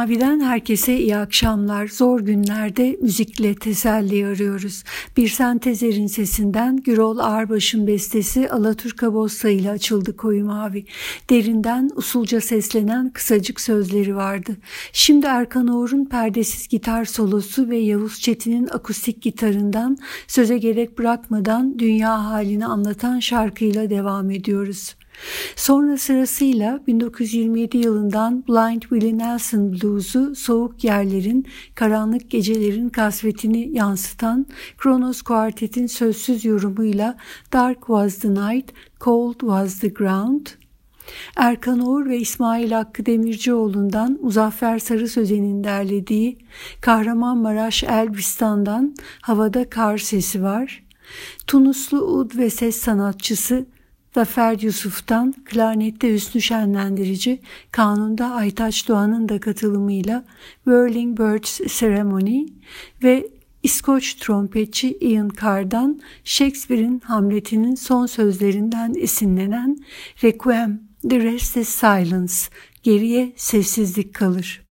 Mavi'den herkese iyi akşamlar. Zor günlerde müzikle teselli arıyoruz. Bir sentezerin sesinden Gürol Ağırbaş'ın bestesi Alaturka Bossa ile açıldı Koyu Mavi. Derinden usulca seslenen kısacık sözleri vardı. Şimdi Erkan Oğur'un perdesiz gitar solosu ve Yavuz Çetin'in akustik gitarından söze gerek bırakmadan dünya halini anlatan şarkıyla devam ediyoruz. Sonra sırasıyla 1927 yılından Blind Willie Nelson Blues'u soğuk yerlerin, karanlık gecelerin kasvetini yansıtan Kronos Quartet'in sözsüz yorumuyla Dark Was the Night, Cold Was the Ground, Erkan Oğur ve İsmail Hakkı Demircioğlu'ndan Muzaffer Sarı Sözen'in derlediği Kahramanmaraş Elbistan'dan Havada Kar Sesi var. Tunuslu ud ve ses sanatçısı Zafer Yusuf'tan klarnette Hüsnü Şenlendirici, kanunda Aytaç Doğan'ın da katılımıyla Whirling Birds Ceremony ve İskoç trompetçi Ian Carr'dan Shakespeare'in Hamlet'inin son sözlerinden esinlenen Requiem, The Rest is Silence, geriye sessizlik kalır.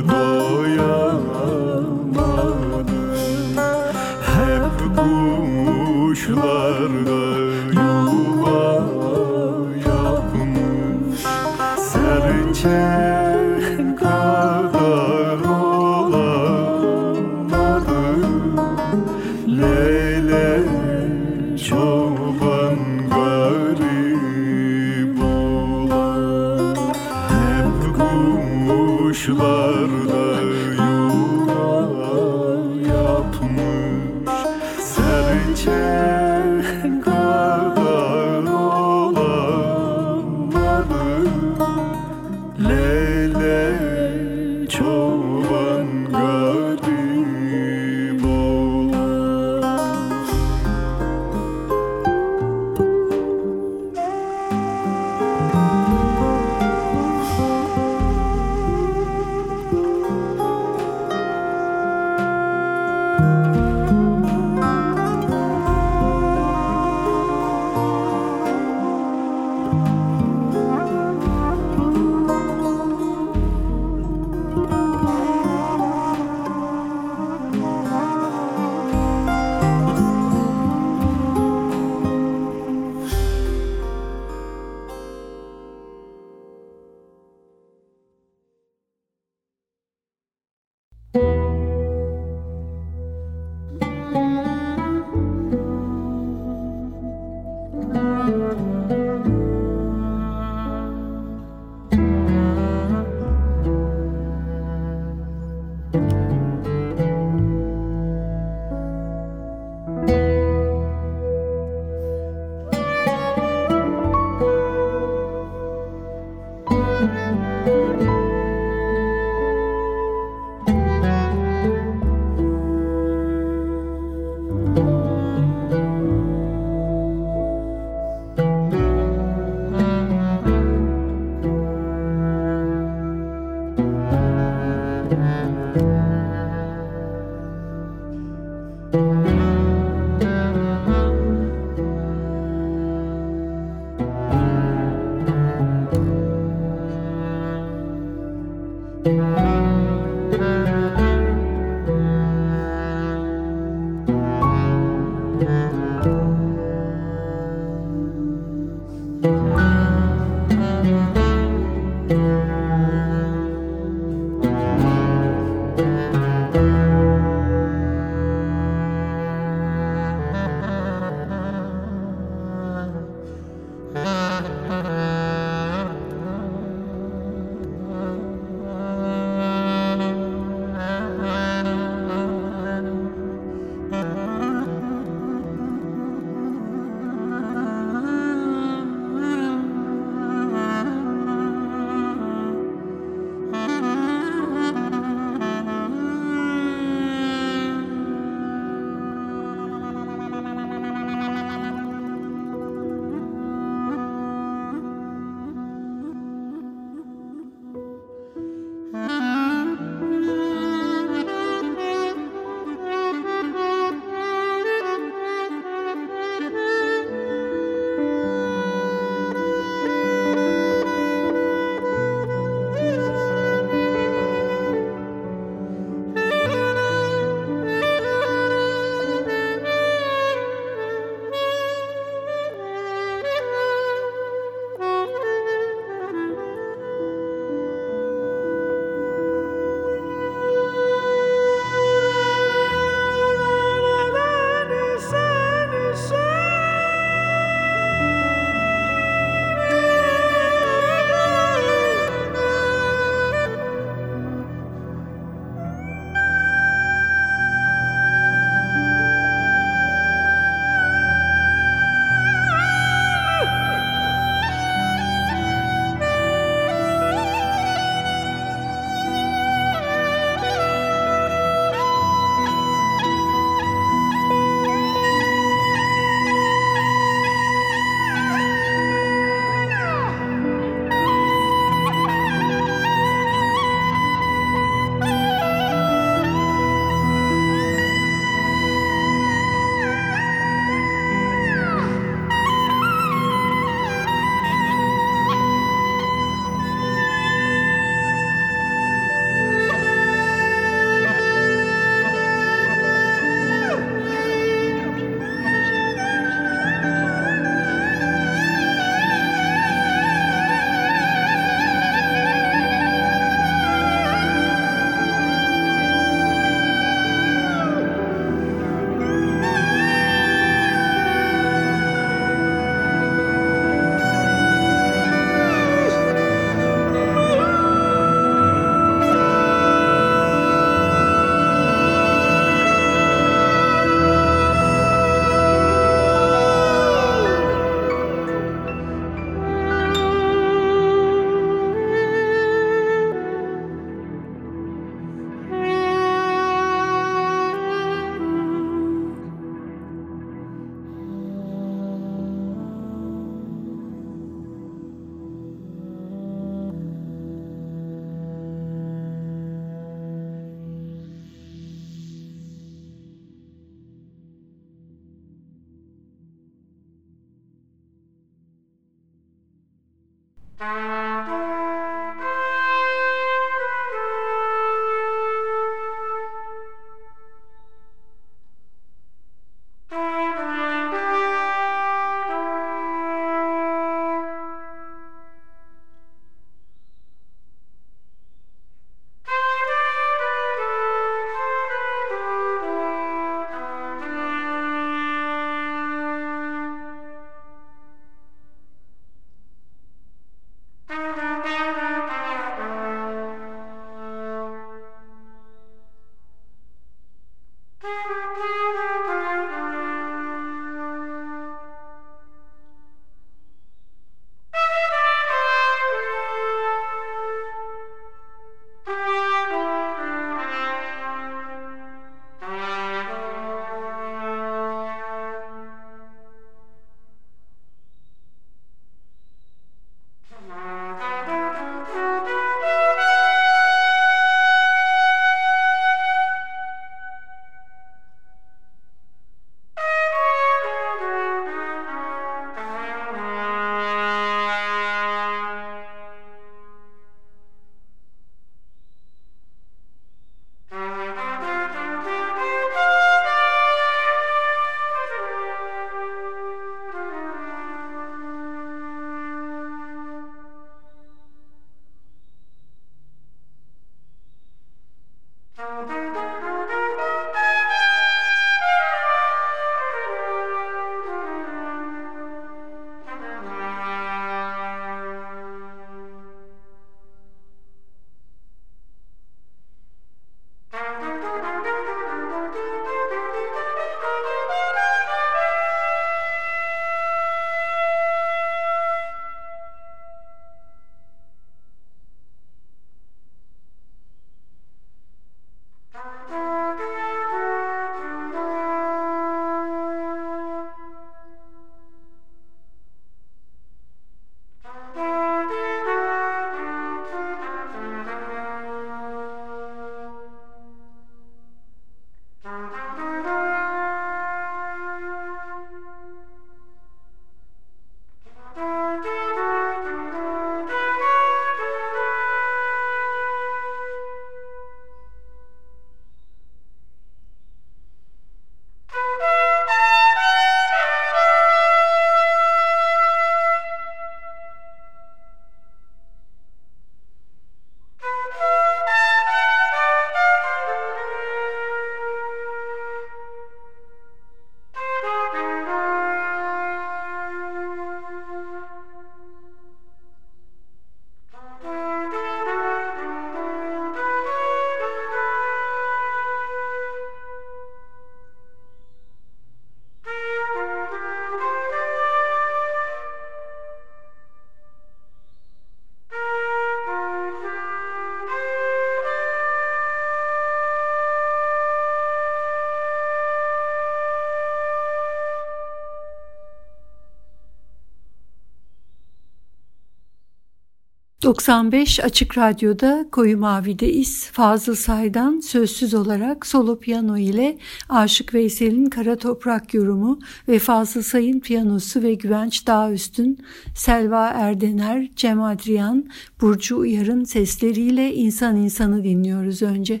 95 Açık Radyo'da Koyu Mavi'deyiz. Fazıl Say'dan sözsüz olarak solo piyano ile Aşık Veysel'in Kara Toprak yorumu ve Fazıl Say'ın piyanosu ve Güvenç Dağüstün, Selva Erdener, Cem Adrian, Burcu Uyar'ın sesleriyle İnsan İnsanı dinliyoruz önce.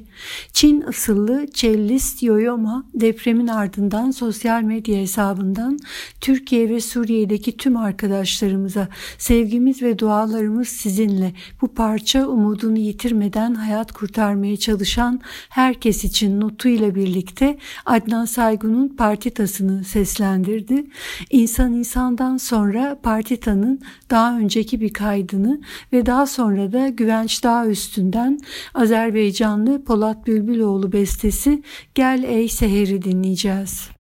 Çin ısıllı cellist Yoyoma depremin ardından sosyal medya hesabından Türkiye ve Suriye'deki tüm arkadaşlarımıza sevgimiz ve dualarımız sizinle bu parça umudunu yitirmeden hayat kurtarmaya çalışan herkes için notuyla birlikte Adnan Saygun'un partitasını seslendirdi. İnsan insandan sonra partitanın daha önceki bir kaydını ve daha sonra da Güvenç Dağ üstünden Azerbaycanlı Polat Bülbüloğlu bestesi Gel Ey Seher'i dinleyeceğiz.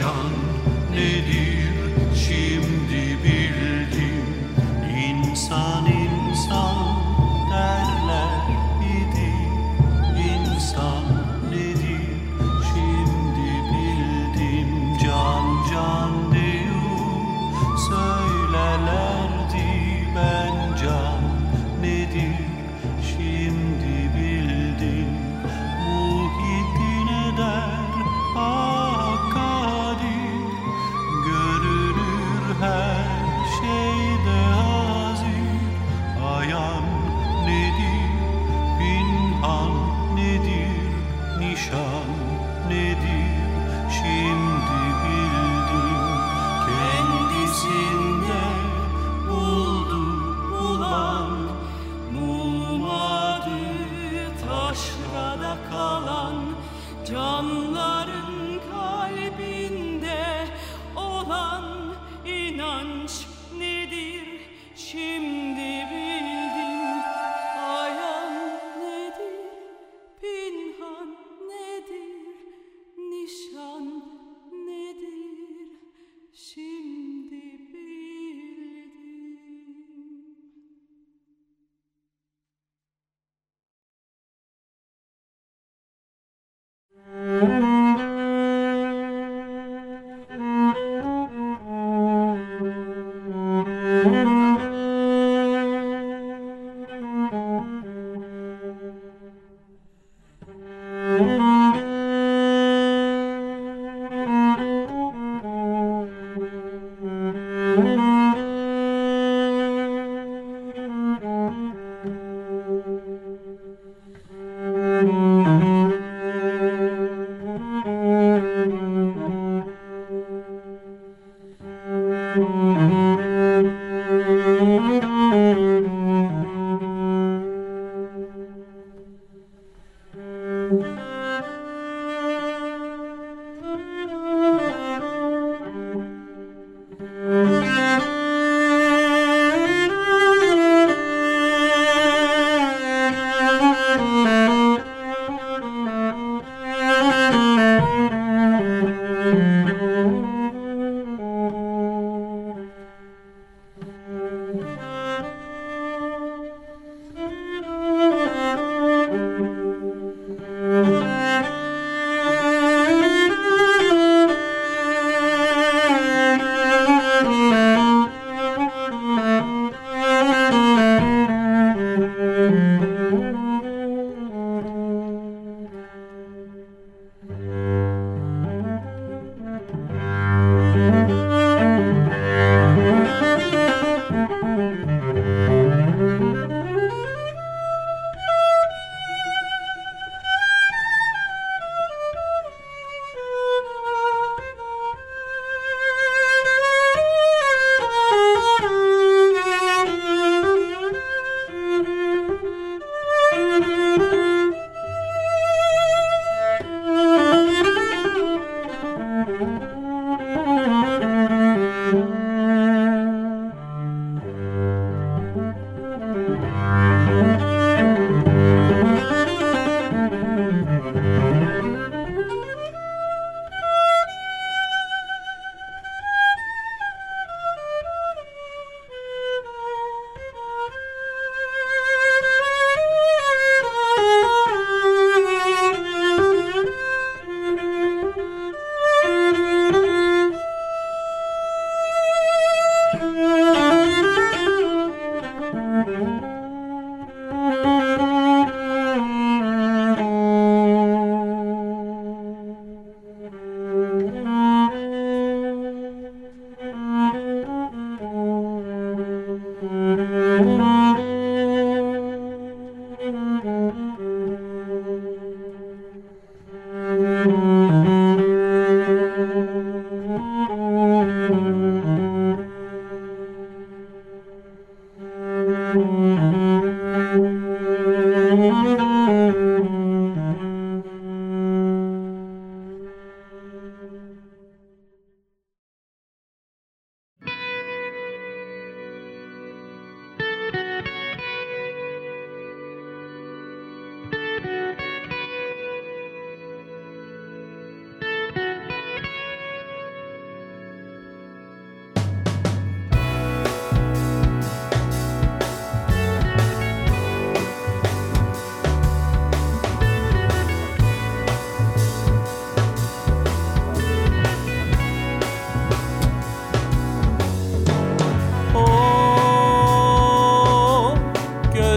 想你的。Mm-hmm.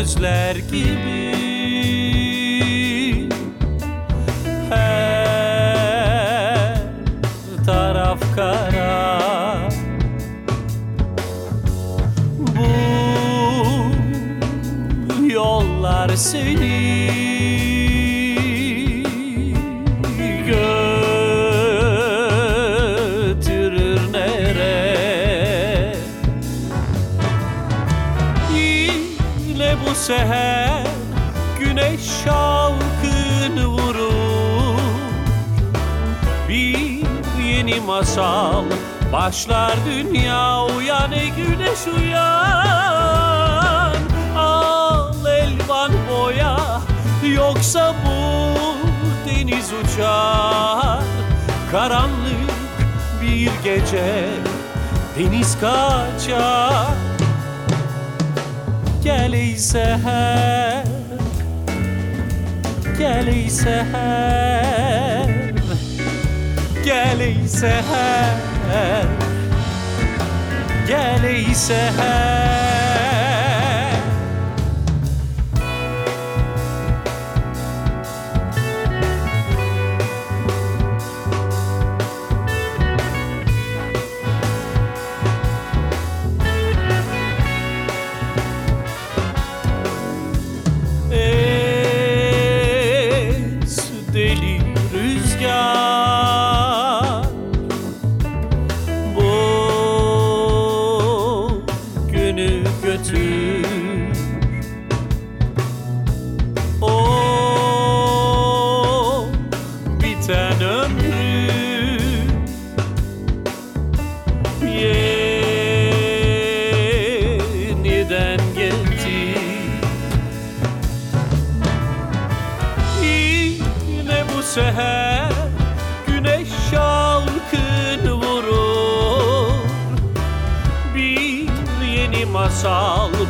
gözler gibi. Masal. Başlar dünya uyan ey güneş uyan. Al elvan boya yoksa bu deniz uçar. Karanlık bir gece deniz kaçar. Gel ey seher Gel ey seher Gel seher Gel seher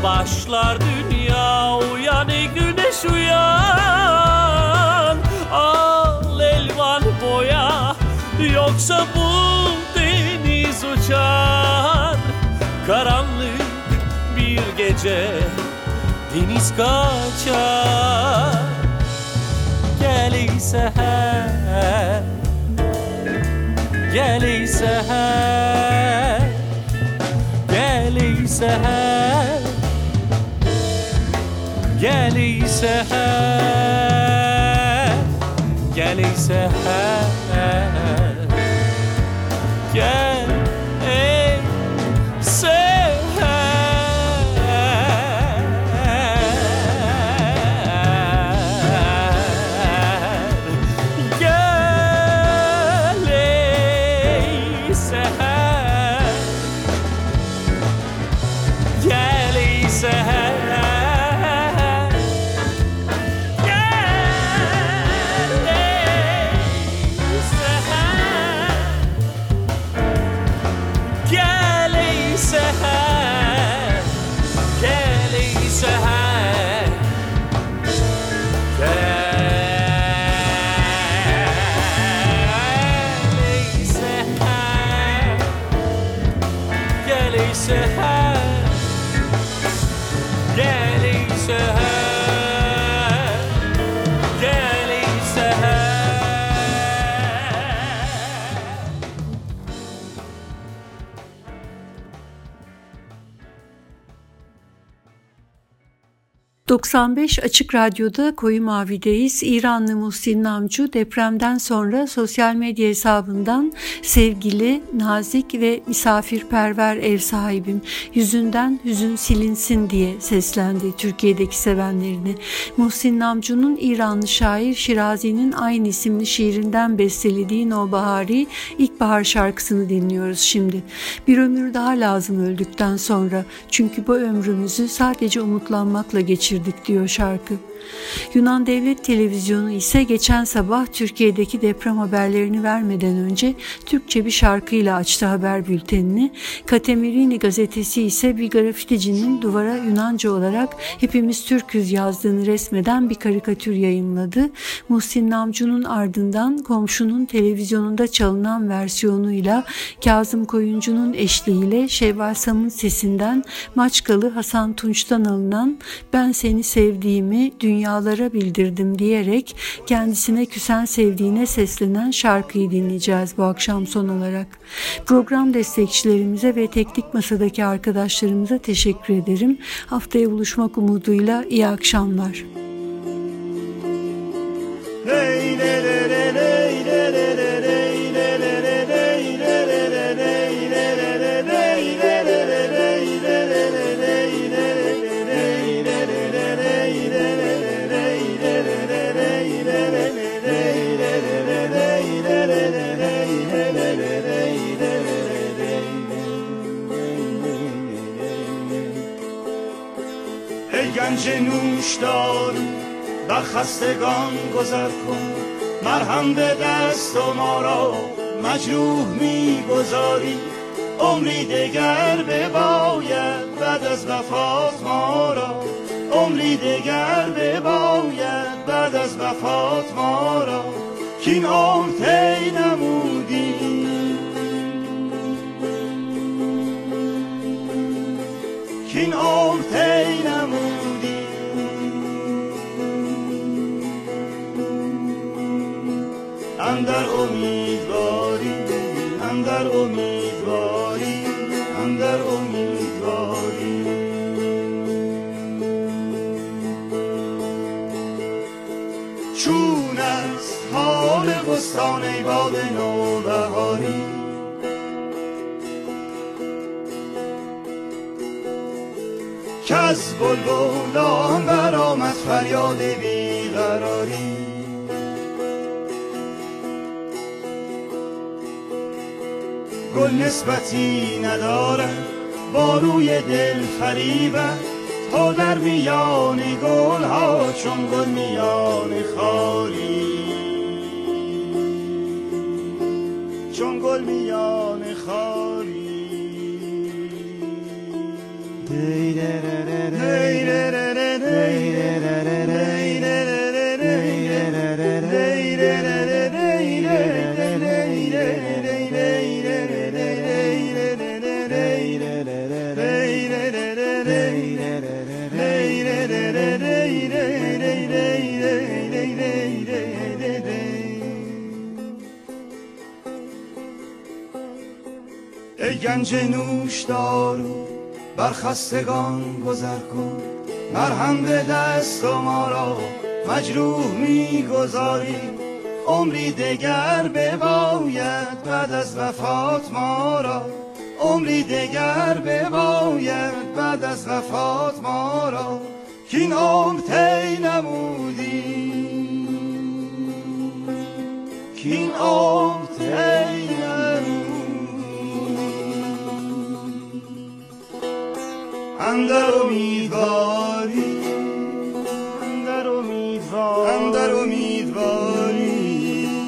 başlar dünya uyan ey güneş uyan. Al elvan boya yoksa bu deniz uçar. Karanlık bir gece deniz kaçar. Gel ey seher Gel ey seher Gel ey seher يا ليسها يا ليسها. 95 Açık Radyo'da Koyu Mavi'deyiz. İranlı Muhsin Namcu depremden sonra sosyal medya hesabından sevgili, nazik ve misafirperver ev sahibim yüzünden hüzün silinsin diye seslendi Türkiye'deki sevenlerini. Muhsin Namcu'nun İranlı şair Şirazi'nin aynı isimli şiirinden bestelediği No Bahari İlkbahar şarkısını dinliyoruz şimdi. Bir ömür daha lazım öldükten sonra çünkü bu ömrümüzü sadece umutlanmakla geçirdik diyor şarkı. Yunan Devlet Televizyonu ise geçen sabah Türkiye'deki deprem haberlerini vermeden önce Türkçe bir şarkıyla açtı haber bültenini. Katemirini gazetesi ise bir grafiticinin duvara Yunanca olarak hepimiz Türküz yazdığını resmeden bir karikatür yayınladı. Muhsin Namcu'nun ardından komşunun televizyonunda çalınan versiyonuyla Kazım Koyuncu'nun eşliğiyle Şevval Sam'ın sesinden Maçkalı Hasan Tunç'tan alınan Ben Seni Sevdiğimi Dünyalara Bildirdim diyerek kendisine küsen sevdiğine seslenen şarkıyı dinleyeceğiz bu akşam son olarak. Program destekçilerimize ve teknik masadaki arkadaşlarımıza teşekkür ederim. Haftaya buluşmak umuduyla iyi akşamlar. Hey, le, خستگان گذر کن. مرهم به دست و ما را مجروح می‌گذاری. عمری دگر بباید بعد از وفات ما را. عمری دگر بباید بعد از وفات ما را. کین عمر تی امیدواری هم در امیدواری هم در امیدواری. چون از حال بستان باد نوبهاری کس بلبلان برآمد فریاد بی نسبتی ندارد با روی دل فریبت تا در میان گل ها چون گل میان خالی چون گل میان خالی گنج نوش دارو بر خستگان گذر کن. مرهم به دست و ما را مجروح می‌گذاری. عمری دگر بباید بعد از وفات ما را. عمری دگر بباید بعد از وفات ما را. کین عمر تی نمودی. کین عمر اندر امیدواری. اندر امیدواری. اندر امیدواری.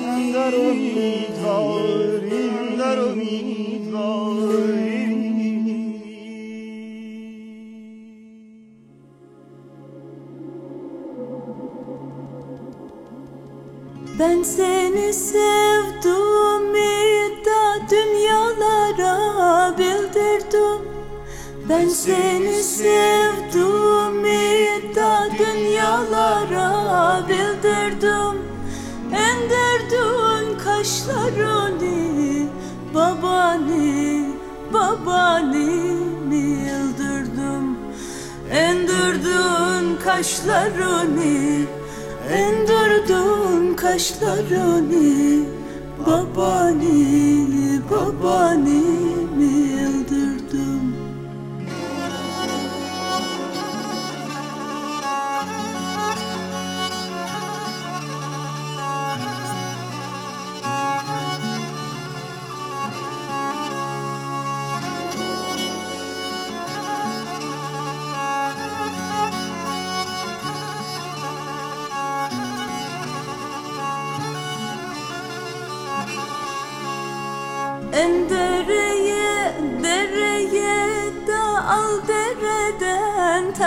اندر امیدواری. اندر امیدواری. Ben seni sevdim ben seni sevdim da dünyalara bildirdim. Endirdin kaşlarını babani babani bildirdim. Endirdin kaşlarını Endirdin kaşlarını babani babani bildirdim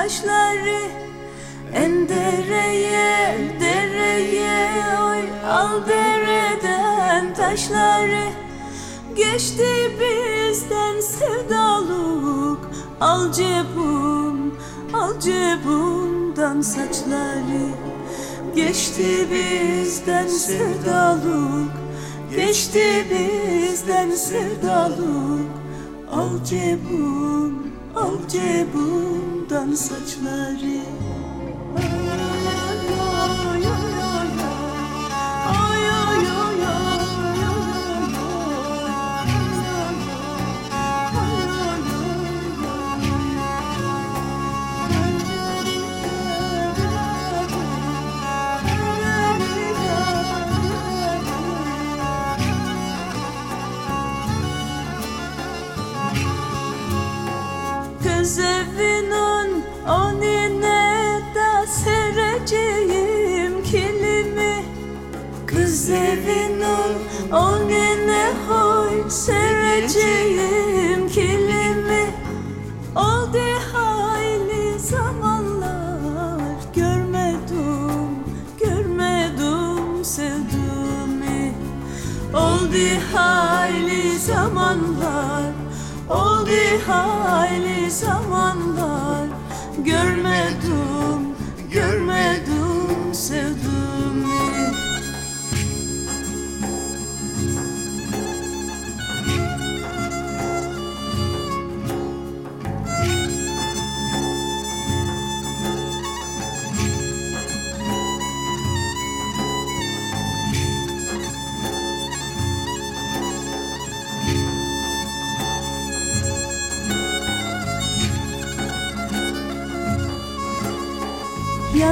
taşları En dereye dereye oy al dereden taşları. Geçti bizden sevdaluk Al cebum, al cebumdan saçları. Geçti bizden sevdaluk Geçti bizden sevdaluk. Al cebum, al cebumdan saçları Kız evinin önüne hoy sereceğim kilimi. Oldu hayli zamanlar görmedim, görmedim sevdiğimi. Oldu hayli zamanlar Oldu hayli zamanlar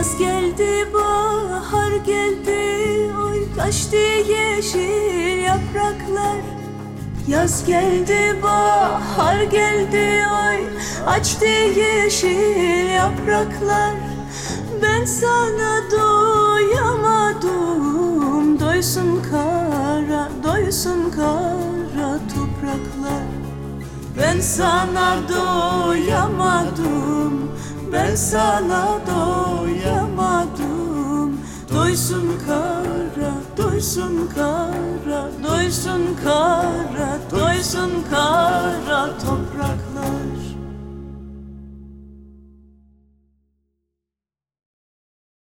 Yaz geldi, bahar geldi, oy kaçtı yeşil yapraklar. Yaz geldi, bahar geldi, oy açtı yeşil yapraklar. Ben sana doyamadım, doysun kara, doysun kara topraklar. Ben sana doyamadım Ben sana doyamadım. Doysun kara, doysun kara Doysun kara, doysun kara